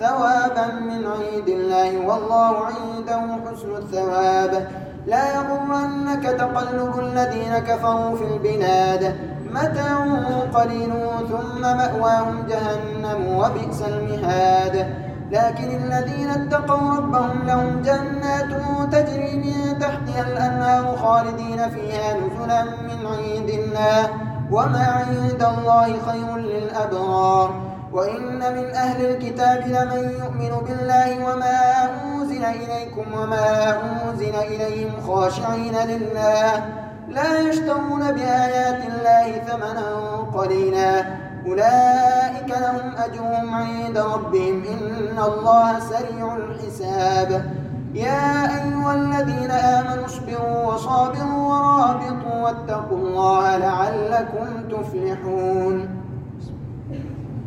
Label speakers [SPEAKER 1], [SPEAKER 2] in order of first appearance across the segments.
[SPEAKER 1] ثوابا من عند الله والله عنده حسن الثواب لا يغرنك تقلب الذين كفروا في البلاد متاع قليل ثم مأواهم جهنم وبئس المهاد لكن الذين اتقوا ربهم لهم جنات تجري من تحتها الأنهار خالدين فيها نزلا من عند الله وما عند الله خير للأبرار وإن من أهل الكتاب لمن يؤمن بالله وما أنزل إليكم وما أنزل إليهم خاشعين لله لا يشترون بآيات الله ثمنا قليلا أولئك لهم أجرهم عند ربهم إن الله سريع الحساب يا أيها الذين آمنوا اصبروا وصابروا ورابطوا واتقوا الله لعلكم تفلحون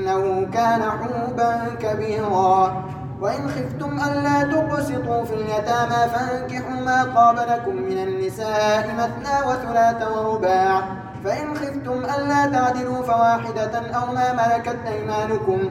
[SPEAKER 1] إنه كان حوبا كبيرا وإن خفتم ألا تقسطوا في اليتامى فانكحوا ما قاب لكم من النساء مثنى وثلاث ورباع فإن خفتم ألا تعدلوا فواحدة أو ما ملكت أيمانكم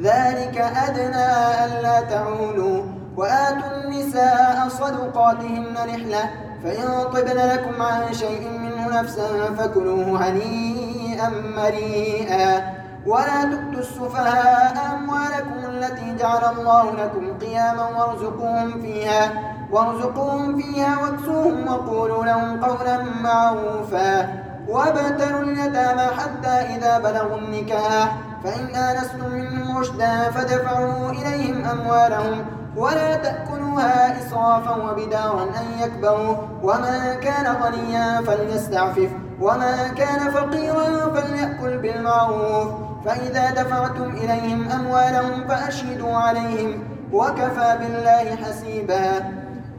[SPEAKER 1] ذلك أدنى ألا تعولوا وآتوا النساء صدقاتهن رحلة فإن طبن لكم عن شيء منه نفسا فكلوه هنيئا مريئا ولا تؤتوا السفهاء أموالكم التي جعل الله لكم قياما وارزقوهم فيها وارزقوهم فيها واكسوهم وقولوا لهم قولا معروفا وابتلوا اليتامى حتى إذا بلغوا النكاح فإن آنستم منهم رشدا فدفعوا إليهم أموالهم ولا تأكلوها إسرافا وبدارا أن يكبروا وما كان غنيا فليستعفف وما كان فقيرا فليأكل بالمعروف فإذا دفعتم إليهم أموالهم فأشهدوا عليهم وكفى بالله حسيبا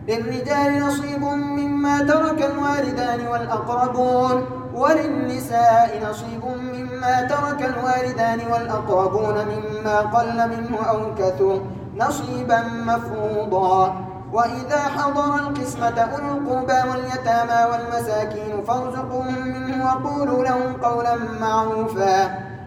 [SPEAKER 1] للرجال نصيب مما ترك الوالدان والأقربون وللنساء نصيب مما ترك الوالدان والأقربون مما قل منه أو كثر نصيبا مفروضا وإذا حضر القسمة أولو القربى واليتامى والمساكين فارزقوهم منه وقولوا لهم قولا معروفا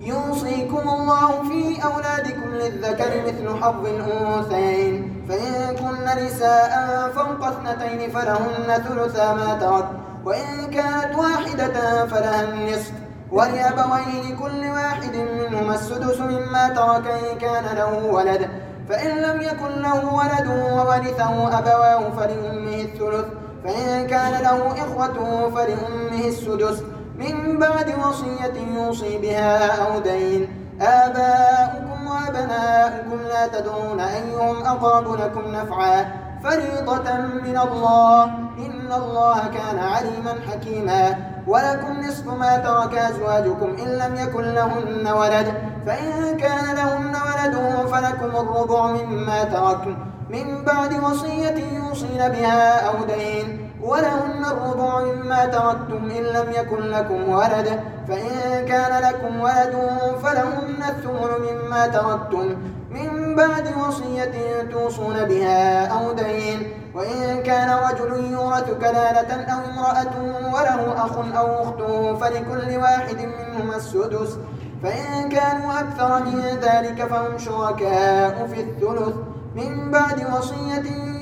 [SPEAKER 1] يوصيكم الله في أولادكم للذكر مثل حظ الأنثيين فإن كن نساء فوق اثنتين فلهن ثلثا ما ترك وإن كانت واحدة فلها النصف ولأبوين كل واحد منهما السدس مما ترك إن كان له ولد فإن لم يكن له ولد وورثه أبواه فلأمه الثلث فإن كان له إخوة فلأمه السدس من بعد وصية يوصي بها أو دين آباؤكم وأبناؤكم لا تدرون أيهم أقرب لكم نفعا فريضة من الله إن الله كان عليما حكيما ولكم نصف ما ترك أزواجكم إن لم يكن لهن ولد فإن كان لهن ولد فلكم الربع مما تركن من بعد وصية يوصين بها أو دين ولهن الربع مما تردتم إن لم يكن لكم ولد فإن كان لكم ولد فلهن الثمن مما تردتم من بعد وصية توصون بها أو دين وإن كان رجل يورث كلالة أو امرأة وله أخ أو أخت فلكل واحد منهما السدس فإن كانوا أكثر من ذلك فهم شركاء في الثلث من بعد وصية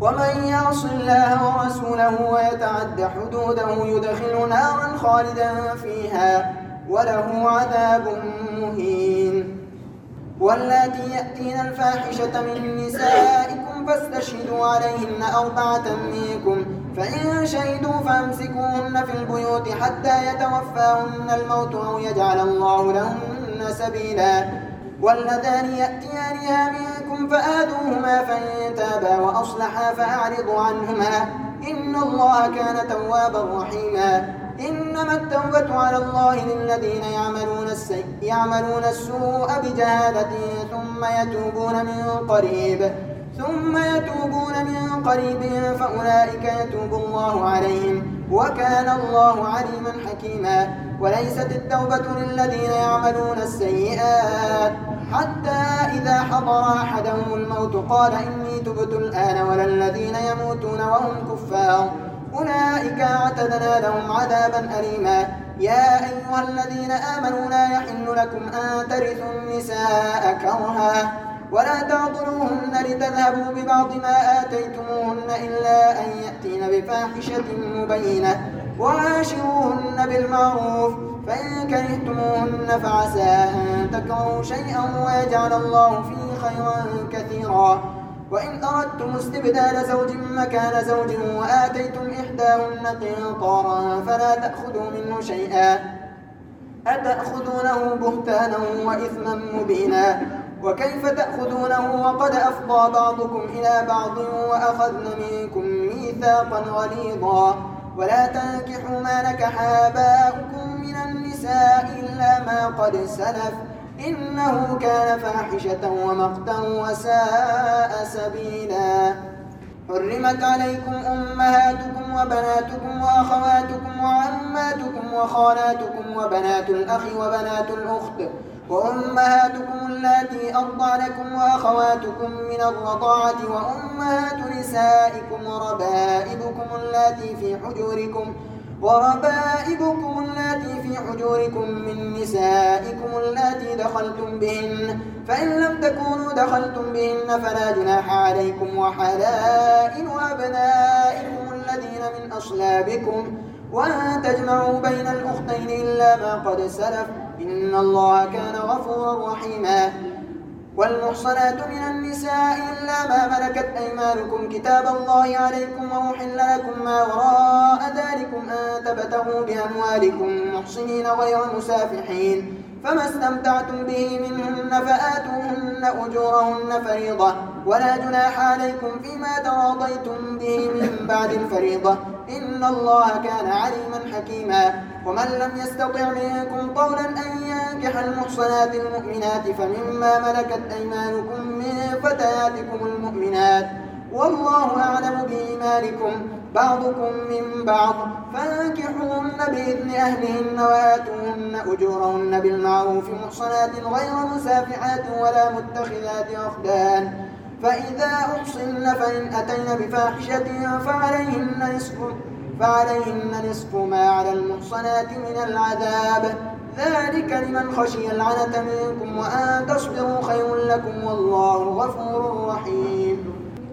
[SPEAKER 1] ومن يعص الله ورسوله ويتعد حدوده يدخل نارا خالدا فيها وله عذاب مهين واللاتي يأتين الفاحشة من نسائكم فاستشهدوا عليهن أربعة منكم فإن شهدوا فامسكوهن في البيوت حتى يتوفاهن الموت أو يجعل الله لهن سبيلا واللذان يأتيانها من منكم فآتوهما فإن تابا وأصلحا فأعرضوا عنهما إن الله كان توابا رحيما إنما التوبة على الله للذين يعملون, السيء يعملون السوء بجهالة ثم يتوبون من قريب ثم يتوبون من قريب فأولئك يتوب الله عليهم وكان الله عليما حكيما وليست التوبة للذين يعملون السيئات حتى إذا حضر أحدهم الموت قال إني تبت الآن ولا الذين يموتون وهم كفار أولئك اعتدنا لهم عذابا أليما يا أيها الذين آمنوا لا يحل لكم أن ترثوا النساء كرها ولا تعطلوهن لتذهبوا ببعض ما آتيتموهن إلا أن يأتين بفاحشة مبينة وعاشروهن بالمعروف فإن كرهتموهن فعسى أن تكرهوا شيئا ويجعل الله فيه خيرا كثيرا وإن أردتم استبدال زوج مكان زوج وآتيتم إحداهن قنطارا فلا تأخذوا منه شيئا أتأخذونه بهتانا وإثما مبينا وكيف تأخذونه وقد أفضى بعضكم إلى بعض وأخذن منكم ميثاقا غليظا ولا تنكحوا ما نكح آباؤكم من النساء إلا ما قد سلف إنه كان فاحشة ومقتا وساء سبيلا حرمت عليكم أمهاتكم وبناتكم وأخواتكم وعماتكم وخالاتكم وبنات الأخ وبنات الأخت وأمهاتكم أرضى لكم وأخواتكم من الرضاعة وأمهات نسائكم وربائبكم اللاتي في حجوركم وربائبكم التي في حجوركم من نسائكم اللاتي دخلتم بهن فإن لم تكونوا دخلتم بهن فلا جناح عليكم وحلائل أبنائكم الذين من أصلابكم وأن تجمعوا بين الأختين إلا ما قد سلف إن الله كان غفورا رحيما والمحصنات من النساء إلا ما ملكت أيمانكم كتاب الله عليكم وأحل لكم ما وراء ذلكم أن تبتغوا بأموالكم محصنين غير مسافحين فما استمتعتم به منهن فآتوهن أجورهن فريضة ولا جناح عليكم فيما تراضيتم به من بعد الفريضة إن الله كان عليما حكيما ومن لم يستطع منكم طولا أن ينكح المحصنات المؤمنات فمما ملكت أيمانكم من فتياتكم المؤمنات والله أعلم بإيمانكم بعضكم من بعض فانكحوهن بإذن أهلهن وآتوهن أجورهن بالمعروف محصنات غير مسافحات ولا متخذات أخدان فإذا أحصن فإن أتين بفاحشة فعليهن نصف فعليهن نصف ما على المحصنات من العذاب ذلك لمن خشي العنة منكم وأن تصبروا خير لكم والله غفور رحيم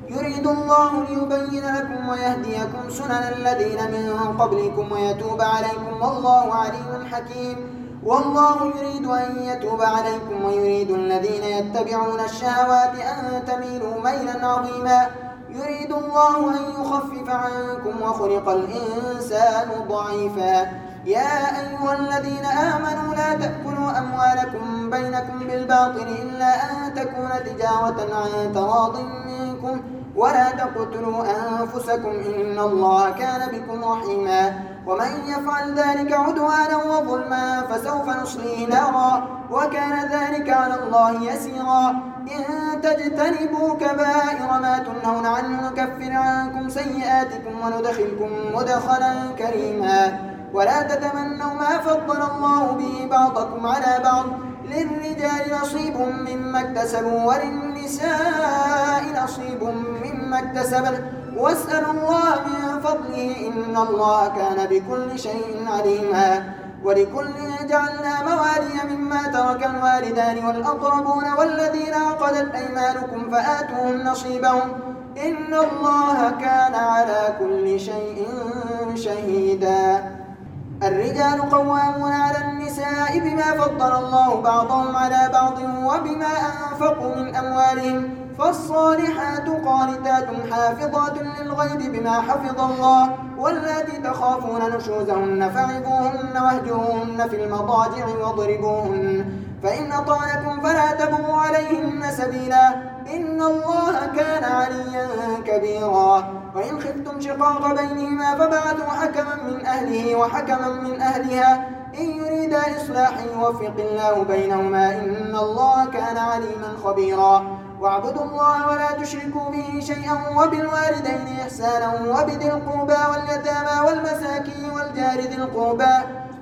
[SPEAKER 1] يريد الله ليبين لكم ويهديكم سنن الذين من قبلكم ويتوب عليكم والله عليم حكيم والله يريد أن يتوب عليكم ويريد الذين يتبعون الشهوات أن تميلوا ميلا عظيما يريد الله أن يخفف عنكم وخلق الإنسان ضعيفا يا أيها الذين آمنوا لا تأكلوا أموالكم بينكم بالباطل إلا أن تكون تجارة عن تراض منكم ولا تقتلوا أنفسكم إن الله كان بكم رحيما ومن يفعل ذلك عدوانا وظلما فسوف نصليه نارا وكان ذلك على الله يسيرا إن تجتنبوا كبائر ما تنهون عنه نكفر عنكم سيئاتكم وندخلكم مدخلا كريما ولا تتمنوا ما فضل الله به بعضكم على بعض للرجال نصيب مما اكتسبوا وللنساء نصيب مما اكتسبت واسألوا الله من فضله إن الله كان بكل شيء عليما ولكل جعلنا موالي مما ترك الوالدان والأقربون والذين عقدت أيمانكم فآتوهم نصيبهم إن الله كان على كل شيء شهيدا الرجال قوامون على النساء بما فضل الله بعضهم على بعض وبما أنفقوا من أموالهم فالصالحات قانتات حافظات للغيب بما حفظ الله واللاتي تخافون نشوزهن فعبوهن واهجروهن في المضاجع واضربوهن فإن طالكم فلا تبغوا عليهن سبيلا إن الله كان عليا كبيرا وإن خفتم شقاق بينهما فبعثوا حكما من أهله وحكما من أهلها إن يريد إصلاحا يوفق الله بينهما إن الله كان عليما خبيرا واعبدوا الله ولا تشركوا به شيئا وبالوالدين إحسانا وبذي القربى واليتامى والمساكين والجار ذي القربى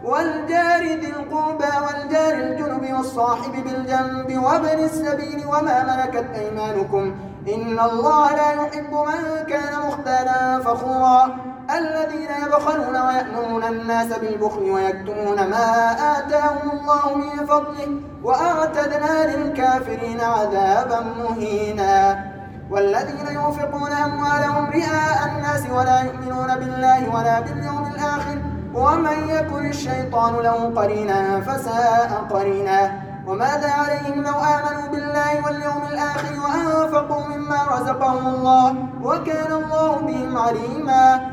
[SPEAKER 1] والجار ذي القربى والجار الجنب والصاحب بالجنب وابن السبيل وما ملكت أيمانكم إن الله لا يحب من كان مختالا فخورا الذين يبخلون ويأمرون الناس بالبخل ويكتمون ما آتاهم الله من فضله وأعتدنا للكافرين عذابا مهينا والذين ينفقون أموالهم رئاء الناس ولا يؤمنون بالله ولا باليوم الآخر ومن يكن الشيطان له قرينا فساء قرينا وماذا عليهم لو آمنوا بالله واليوم الآخر وأنفقوا مما رزقهم الله وكان الله بهم عليما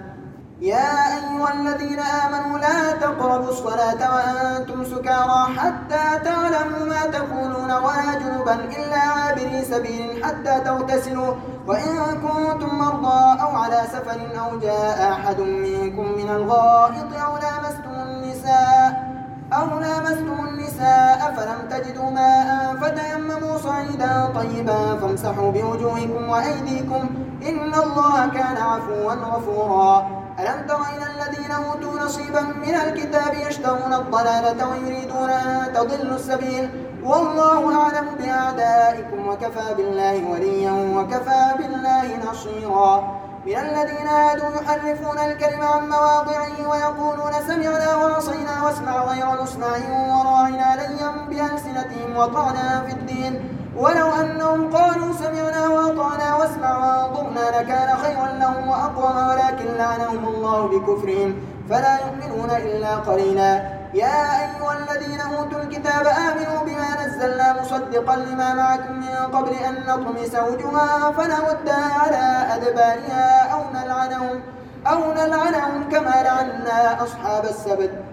[SPEAKER 1] يا أيها الذين آمنوا لا تقربوا الصلاة وأنتم سكارى حتى تعلموا ما تقولون ولا جنبا إلا عابري سبيل حتى تغتسلوا وإن كنتم مرضى أو على سفر أو جاء أحد منكم من الغائط أو لامستم النساء أو لامستم النساء فلم تجدوا ماء فتيمموا صعيدا طيبا فامسحوا بوجوهكم وأيديكم إن الله كان عفوا غفورا ألم تر إلى الذين أوتوا نصيبا من الكتاب يشترون الضلالة ويريدون أن تضلوا السبيل والله أعلم بأعدائكم وكفى بالله وليا وكفى بالله نصيرا من الذين هادوا يحرفون الكلم عن مواضعه ويقولون سمعنا وعصينا واسمع غير مسمع وراعنا ليا بألسنتهم وطعنا في الدين ولو أنهم قالوا سمعنا وأطعنا واسمع وانظرنا لكان خيرا لهم وأقوم ولكن لعنهم الله بكفرهم فلا يؤمنون إلا قليلا يا أيها الذين أوتوا الكتاب آمنوا بما نزلنا مصدقا لما معكم من قبل أن نطمس وجها فنودها على أدبارها أو نلعنهم, أو نلعنهم كما لعنا أصحاب السبت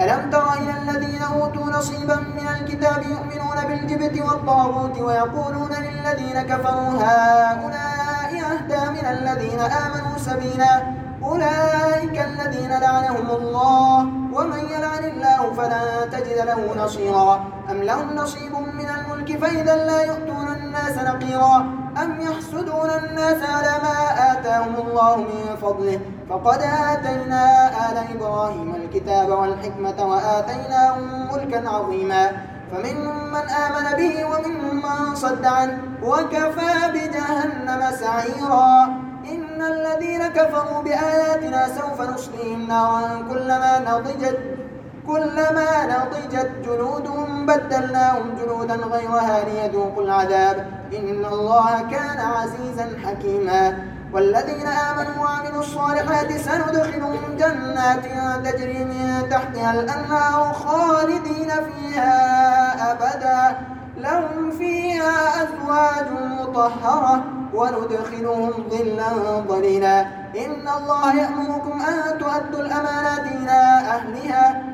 [SPEAKER 1] ألم تر إلى الذين أوتوا نصيبا من الكتاب يؤمنون بالجبت والطاغوت ويقولون للذين كفروا هؤلاء أهدى من الذين آمنوا سبيلا أولئك الذين لعنهم الله ومن يلعن الله فلن تجد له نصيرا أم لهم نصيب من الملك فإذا لا يؤتون الناس نقيرا أم يحسدون الناس على ما آتاهم الله من فضله فقد آتينا آل إبراهيم الكتاب والحكمة وآتيناهم ملكا عظيما فمن من آمن به ومن من صد عنه وكفى بجهنم سعيرا إن الذين كفروا بآياتنا سوف نصليهم نارا كلما نضجت كلما نضجت جلودهم بدلناهم جلودا غيرها ليذوقوا العذاب إن الله كان عزيزا حكيما والذين آمنوا وعملوا الصالحات سندخلهم جنات تجري من تحتها الأنهار خالدين فيها أبدا لهم فيها أزواج مطهرة وندخلهم ظلا ظليلا إن الله يأمركم أن تؤدوا الأمانات إلى أهلها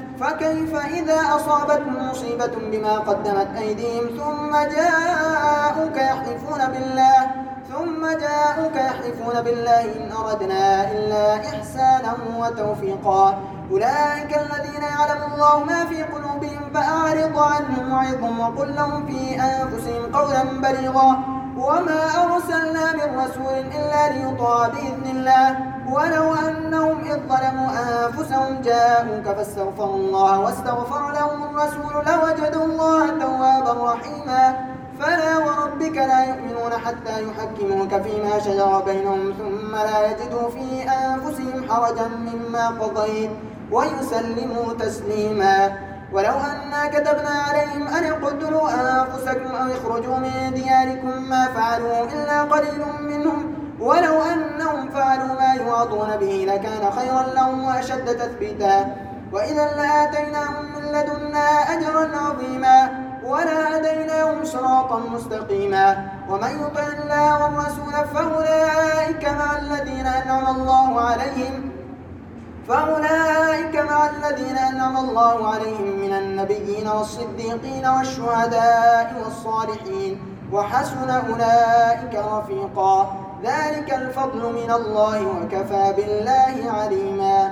[SPEAKER 1] فكيف إذا أصابتهم مصيبة بما قدمت أيديهم ثم جاءوك يحلفون بالله ثم جاءوك يحلفون بالله إن أردنا إلا إحسانا وتوفيقا أولئك الذين يعلم الله ما في قلوبهم فأعرض عنهم وعظهم وقل لهم في أنفسهم قولا بليغا وما أرسلنا من رسول إلا ليطاع بإذن الله ولو أنهم إذ ظلموا أنفسهم جاءوك فاستغفروا الله واستغفر لهم الرسول لوجدوا الله توابا رحيما فلا وربك لا يؤمنون حتى يحكموك فيما شجر بينهم ثم لا يجدوا في أنفسهم حرجا مما قضيت ويسلموا تسليما ولو أنا كتبنا عليهم أن اقتلوا أنفسكم أو اخرجوا من دياركم ما فعلوا إلا قليل منهم ولو أنهم فعلوا ما يوعظون به لكان خيرا لهم وأشد تثبيتا وإذا لآتيناهم من لدنا أجرا عظيما ولهديناهم صراطا مستقيما ومن يطع الله والرسول فأولئك مع الذين أنعم الله عليهم فأولئك مع الذين أنعم الله عليهم من النبيين والصديقين والشهداء والصالحين وحسن أولئك رفيقا ذلك الفضل من الله وكفى بالله عليما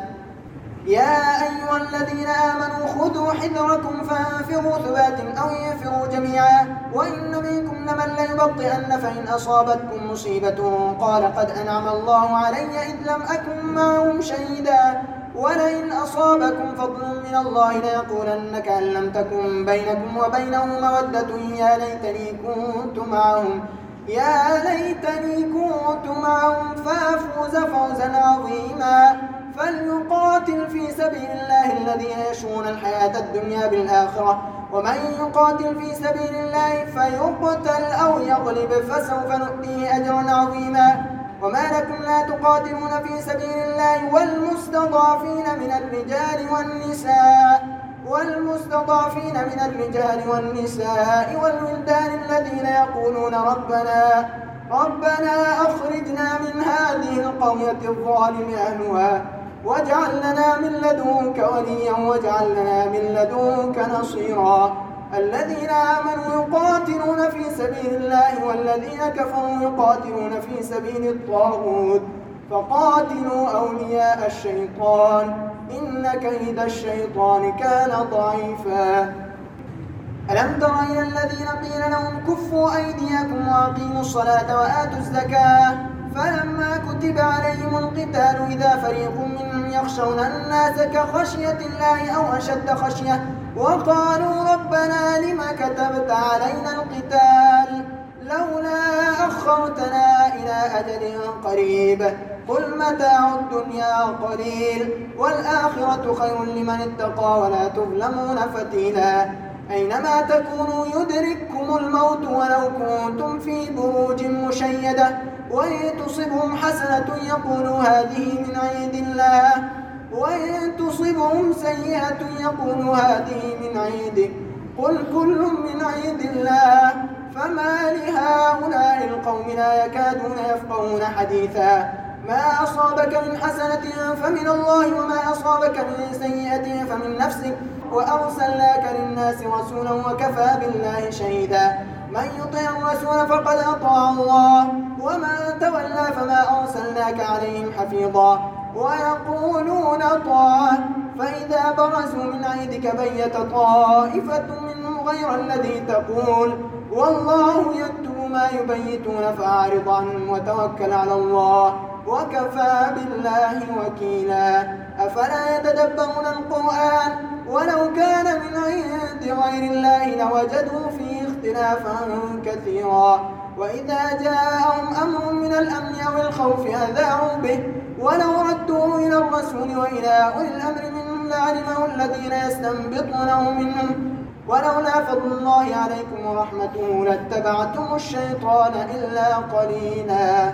[SPEAKER 1] يا أيها الذين آمنوا خذوا حذركم فانفروا ثبات أو ينفروا جميعا وإن منكم لمن ليبطئن فإن أصابتكم مصيبة قال قد أنعم الله علي إذ لم أكن معهم شهيدا ولئن أصابكم فضل من الله ليقولن كأن لم تكن بينكم وبينهم مودة يا ليتني كنت معهم يا ليتني كنت معهم فأفوز فوزا عظيما فليقاتل في سبيل الله الذين يشون الحياة الدنيا بالآخرة ومن يقاتل في سبيل الله فيقتل أو يغلب فسوف نؤتيه أجرا عظيما وما لكم لا تقاتلون في سبيل الله والمستضعفين من الرجال والنساء والمستضعفين من الرجال والنساء والولدان الذين يقولون ربنا ربنا أخرجنا من هذه القرية الظالم أهلها واجعل لنا من لدنك وليا واجعل لنا من لدنك نصيرا الذين آمنوا يقاتلون في سبيل الله والذين كفروا يقاتلون في سبيل الطاغوت فقاتلوا أولياء الشيطان إن كيد الشيطان كان ضعيفا ألم تر إلى الذين قيل لهم كفوا أيديكم وأقيموا الصلاة وآتوا الزكاة فلما كتب عليهم القتال إذا فريق منهم يخشون الناس كخشية الله أو أشد خشية وقالوا ربنا لما كتبت علينا القتال لولا أخرتنا إلى أجل قريب قل متاع الدنيا قليل والآخرة خير لمن اتقى ولا تظلمون فتيلا أينما تكونوا يدرككم الموت ولو كنتم في بروج مشيدة وإن تصبهم حسنة يقولوا هذه من عيد الله وإن تصبهم سيئة يقولوا هذه من عيد قل كل من عيد الله فما لهؤلاء القوم لا يكادون يفقهون حديثا ما أصابك من حسنة فمن الله وما أصابك من سيئة فمن نفسك وأرسلناك للناس رسولا وكفى بالله شهيدا من يطع الرسول فقد أطاع الله ومن تولى فما أرسلناك عليهم حفيظا ويقولون طاعة فإذا برزوا من عيدك بيت طائفة منهم غير الذي تقول والله يكتب ما يبيتون فأعرض عنهم وتوكل على الله وكفى بالله وكيلا أفلا يتدبرون القرآن ولو كان من عند غير الله لوجدوا فيه اختلافا كثيرا وإذا جاءهم أمر من الأمن أو الخوف أذاعوا به ولو ردوه إلى الرسول وإلى أولي الأمر منهم لعلمه الذين يستنبطونه منهم ولولا فضل الله عليكم ورحمته لاتبعتم الشيطان إلا قليلاً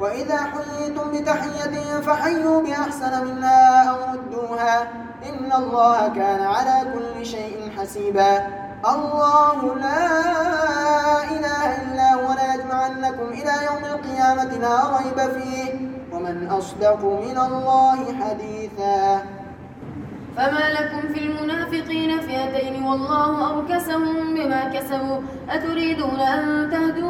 [SPEAKER 1] وإذا حييتم بتحية فحيوا بأحسن منها أو ردوها إن الله كان على كل شيء حسيبا الله لا إله إلا هو ليجمعنكم إلى يوم القيامة لا ريب فيه ومن أصدق من الله حديثا فما لكم في المنافقين فئتين
[SPEAKER 2] والله أركسهم بما كسبوا أتريدون أن تهدوا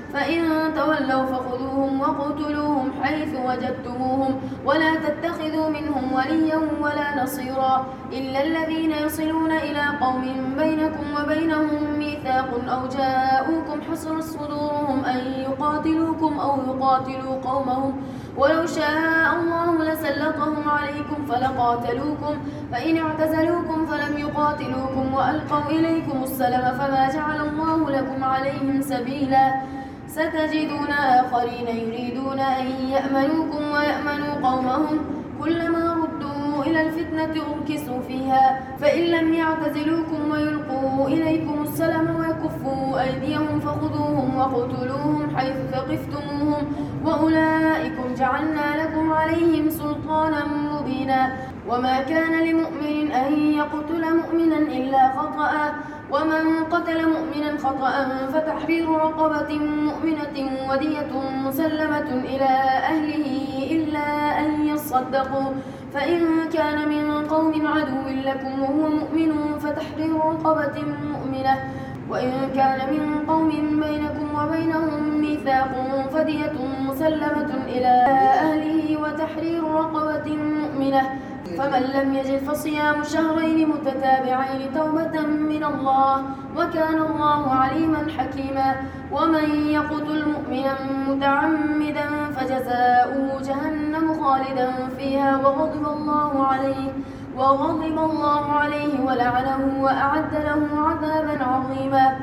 [SPEAKER 2] فإن تولوا فخذوهم وقتلوهم حيث وجدتموهم ولا تتخذوا منهم وليا ولا نصيرا إلا الذين يصلون إلى قوم بينكم وبينهم ميثاق أو جاءوكم حصر صدورهم أن يقاتلوكم أو يقاتلوا قومهم ولو شاء الله لسلطهم عليكم فلقاتلوكم فإن اعتزلوكم فلم يقاتلوكم وألقوا إليكم السلم فما جعل الله لكم عليهم سبيلا ستجدون آخرين يريدون أن يأمنوكم ويأمنوا قومهم كلما ردوا إلى الفتنة أركسوا فيها فإن لم يعتزلوكم ويلقوا إليكم السلام ويكفوا أيديهم فخذوهم وقتلوهم حيث ثقفتموهم وأولئكم جعلنا لكم عليهم سلطانا مبينا وما كان لمؤمن أن يقتل مؤمنا إلا خطأ ومن قتل مؤمنا خطأ فتحرير رقبة مؤمنة ودية مسلمة إلى أهله إلا أن يصدقوا فإن كان من قوم عدو لكم وهو مؤمن فتحرير رقبة مؤمنة وإن كان من قوم بينكم وبينهم ميثاق فدية مسلمة إلى أهله وتحرير رقبة مؤمنة فمن لم يجد فصيام شهرين متتابعين توبة من الله وكان الله عليما حكيما ومن يقتل مؤمنا متعمدا فجزاؤه جهنم خالدا فيها وغضب الله عليه وغضب الله عليه ولعنه وأعد له عذابا عظيما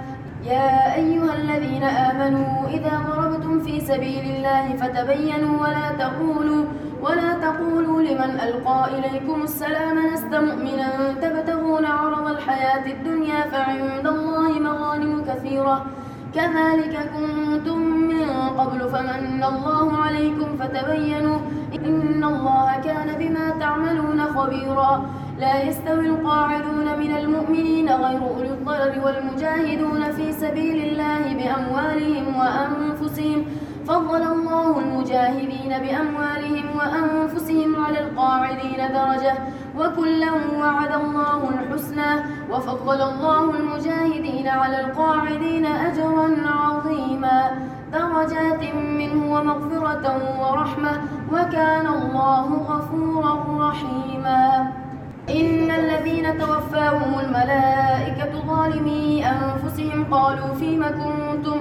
[SPEAKER 2] يا أيها الذين آمنوا إذا ضربتم في سبيل الله فتبينوا ولا تقولوا ولا تقولوا لمن ألقى إليكم السلام لست مؤمنا تبتغون عرض الحياة الدنيا فعند الله مغانم كثيرة كذلك كنتم من قبل فمن الله عليكم فتبينوا إن الله كان بما تعملون خبيرا لا يستوي القاعدون من المؤمنين غير أولي الضرر والمجاهدون في سبيل الله بأموالهم وأنفسهم فضل الله المجاهدين بأموالهم وأنفسهم على القاعدين درجة وكلا وعد الله الحسنى وفضل الله المجاهدين على القاعدين أجرا عظيما درجات منه ومغفرة ورحمة وكان الله غفورا رحيما إن الذين توفاهم الملائكة ظالمي أنفسهم قالوا فيم كنتم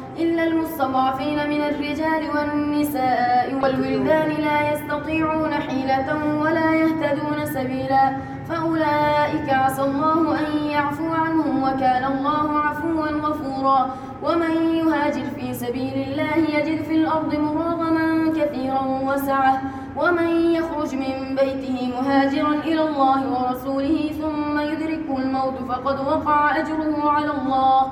[SPEAKER 2] إلا المستضعفين من الرجال والنساء والولدان لا يستطيعون حيلة ولا يهتدون سبيلا فأولئك عسى الله أن يعفو عنهم وكان الله عفوا غفورا ومن يهاجر في سبيل الله يجد في الأرض مراغما كثيرا وسعة ومن يخرج من بيته مهاجرا إلى الله ورسوله ثم يدركه الموت فقد وقع أجره على الله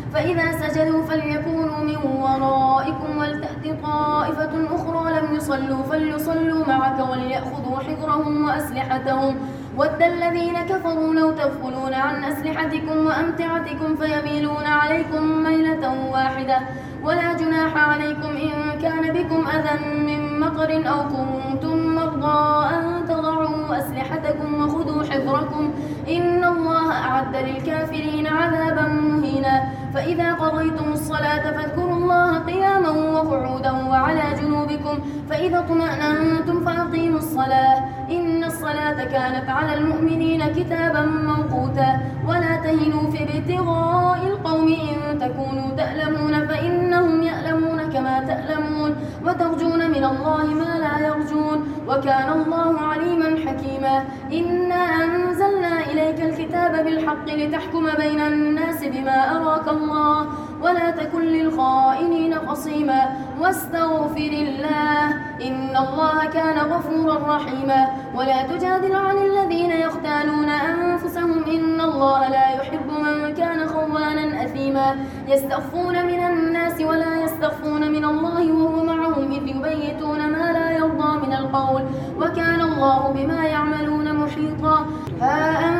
[SPEAKER 2] فإذا سجدوا فليكونوا من ورائكم ولتأت طائفة أخرى لم يصلوا فليصلوا معك وليأخذوا حذرهم وأسلحتهم ود الذين كفروا لو تغفلون عن أسلحتكم وأمتعتكم فيميلون عليكم ميلة واحدة ولا جناح عليكم إن كان بكم أذى من مطر أو كنتم مرضى أن تضعوا أسلحتكم وخذوا حذركم إن الله أعد للكافرين عذابا مهينا فإذا قضيتم الصلاة فاذكروا الله قياما وقعودا وعلى جنوبكم فإذا اطمأنتم فأقيموا الصلاة إن الصلاة كانت على المؤمنين كتابا موقوتا ولا تهنوا في ابتغاء القوم إن تكونوا تألمون فإنهم يألمون كما تألمون وترجون من الله ما لا يرجون وكان الله عليما حكيما إنا أنت إليك الكتاب بالحق لتحكم بين الناس بما أراك الله ولا تكن للخائنين خصيما واستغفر الله إن الله كان غفورا رحيما ولا تجادل عن الذين يختالون أنفسهم إن الله لا يحب من كان خوانا أثيما يستخفون من الناس ولا يستخفون من الله وهو معهم إذ يبيتون ما لا يرضى من القول وكان الله بما يعملون محيطا ها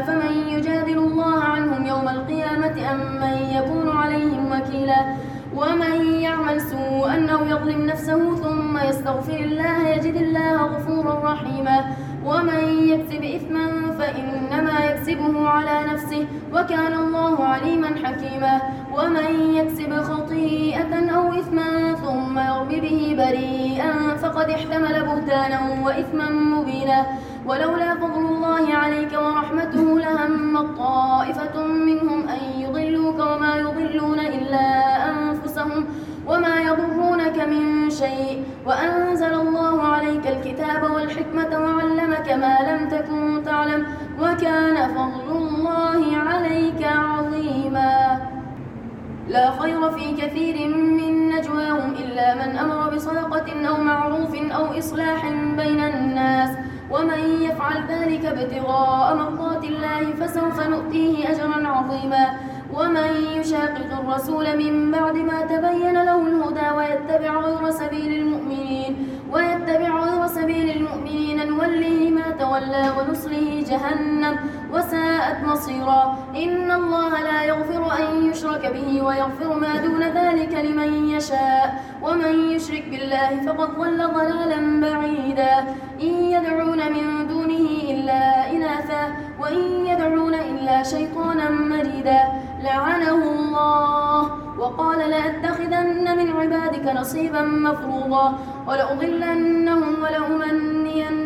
[SPEAKER 2] أفمن يجادل الله عنهم يوم القيامة أم من يكون عليهم وكيلا ومن يعمل سوءا أو يظلم نفسه ثم يستغفر الله يجد الله غفورا رحيما ومن يكسب إثما فإنما يكسبه على نفسه وكان الله عليما حكيما ومن يكسب خطيئة أو إثما ثم يربي به بريئا فقد احتمل بهتانا وإثما مبينا ولولا فضل الله عليك ورحمته لهم طائفة منهم أن يضلوك وما يضلون إلا أنفسهم وما يضرونك من شيء وأنزل الله عليك الكتاب والحكمة وعلمك ما لم تكن تعلم وكان فضل الله عليك عظيما لا خير في كثير من نجواهم إلا من أمر بصدقة أو معروف أو إصلاح بين الناس ومن يفعل ذلك ابتغاء مرضات الله فسوف نؤتيه أجرا عظيما ومن يشاقق الرسول من بعد ما تبين له الهدى ويتبع غير سبيل المؤمنين ويتبع غير سبيل المؤمنين نوليه ما تولى ونصله جهنم وساءت مصيرا إن الله لا يغفر أن يشرك به ويغفر ما دون ذلك لمن يشاء ومن يشرك بالله فقد ضل ضلالا بعيدا إن يدعون من دونه إلا إناثا وإن يدعون إلا شيطانا مريدا لعنه الله وقال لأتخذن من عبادك نصيبا مفروضا ولأضلنهم ولأمنين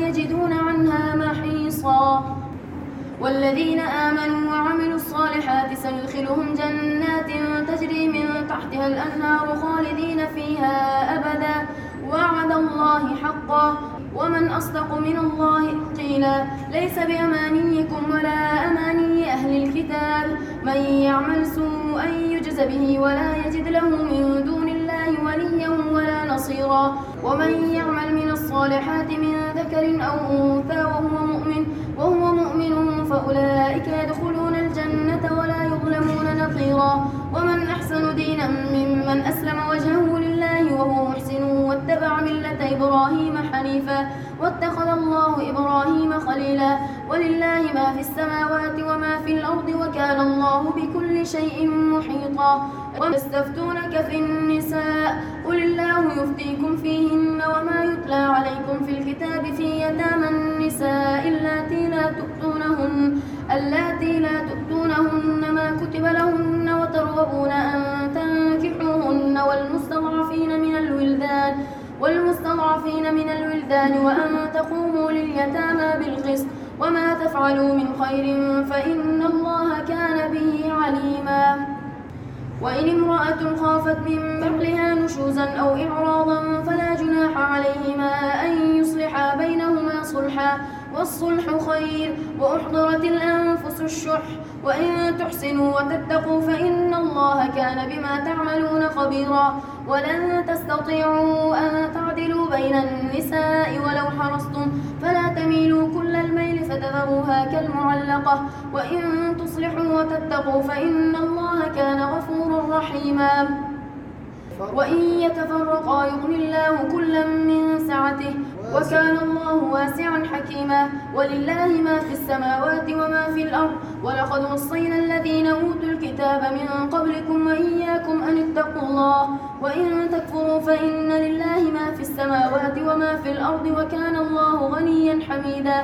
[SPEAKER 2] والذين آمنوا وعملوا الصالحات سندخلهم جنات تجري من تحتها الأنهار خالدين فيها أبدا وعد الله حقا ومن أصدق من الله قيلا ليس بأمانيكم ولا أماني أهل الكتاب من يعمل سوءا يجز به ولا يجد له من دون الله وليا ولا نصيرا ومن يعمل الصالحات من ذكر أو أنثى وهو مؤمن وهو مؤمن فأولئك يدخلون الجنة ولا يظلمون نقيرا ومن أحسن دينا ممن أسلم وجهه لله وهو محسن واتبع ملة إبراهيم حنيفا واتخذ الله إبراهيم خليلا ولله ما في السماوات وما في الأرض وكان الله بكل شيء محيطا ويستفتونك في النساء قل الله يفتيكم فيهن وما يتلى عليكم في الكتاب في يتامى النساء اللاتي لا تؤتونهن اللاتي لا تؤتونهن ما كتب لهن وترغبون أن تنكحوهن والمستضعفين من الولدان والمستضعفين من الولدان وأن تقوموا لليتامى بالقسط وما تفعلوا من خير فإن الله كان به عليماً وإن امرأة خافت من بقلها نشوزا أو إعراضا فلا جناح عليهما أن يصلحا بينهما صلحا والصلح خير وأحضرت الأنفس الشح وإن تحسنوا وتتقوا فإن الله كان بما تعملون خبيرا ولن تستطيعوا أن تعدلوا بين النساء ولو حرصتم فلا تميلوا كل فذروها كالمعلقة وإن تصلحوا وتتقوا فإن الله كان غفورا رحيما وإن يتفرقا يغني الله كلا من سعته وكان الله واسعا حكيما ولله ما في السماوات وما في الأرض ولقد وصينا الذين أوتوا الكتاب من قبلكم وإياكم أن اتقوا الله وإن تكفروا فإن لله ما في السماوات وما في الأرض وكان الله غنيا حميدا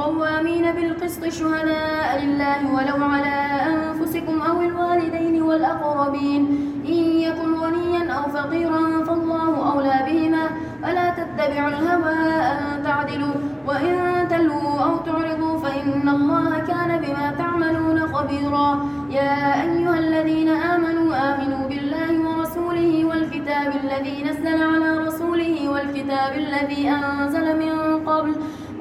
[SPEAKER 2] قوامين بالقسط شهداء لله ولو على أنفسكم أو الوالدين والأقربين إن يكن غنيا أو فقيرا فالله أولى بهما فلا تتبعوا الهوى أن تعدلوا وإن تلووا أو تعرضوا فإن الله كان بما تعملون خبيرا يا أيها الذين آمنوا آمنوا بالله ورسوله والكتاب الذي نزل على رسوله والكتاب الذي أنزل من قبل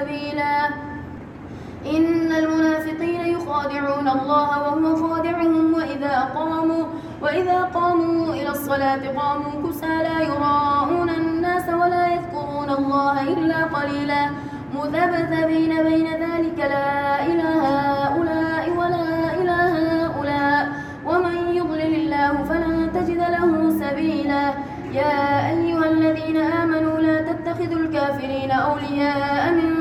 [SPEAKER 2] سبيلا إن المنافقين يخادعون الله وهو خادعهم وإذا قاموا وإذا قاموا إلى الصلاة قاموا كسى لا يراءون الناس ولا يذكرون الله إلا قليلا مذبذبين بين ذلك لا إلى هؤلاء ولا إلى هؤلاء ومن يضلل الله فلن تجد له سبيلا يا أيها الذين آمنوا لا تتخذوا الكافرين أولياء من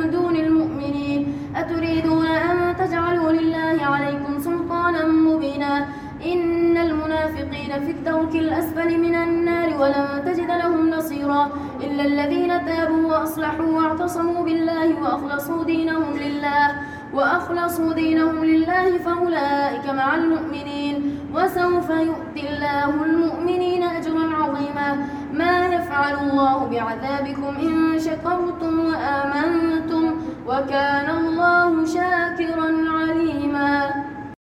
[SPEAKER 2] أتريدون أن تجعلوا لله عليكم سلطانا مبينا إن المنافقين في الدرك الأسفل من النار ولن تجد لهم نصيرا إلا الذين تابوا وأصلحوا واعتصموا بالله وأخلصوا دينهم لله وأخلصوا دينهم لله فأولئك مع المؤمنين وسوف يؤتي الله المؤمنين أجرا عظيما ما يفعل الله بعذابكم إن شكرتم وآمنتم وكان الله شاكرا عليما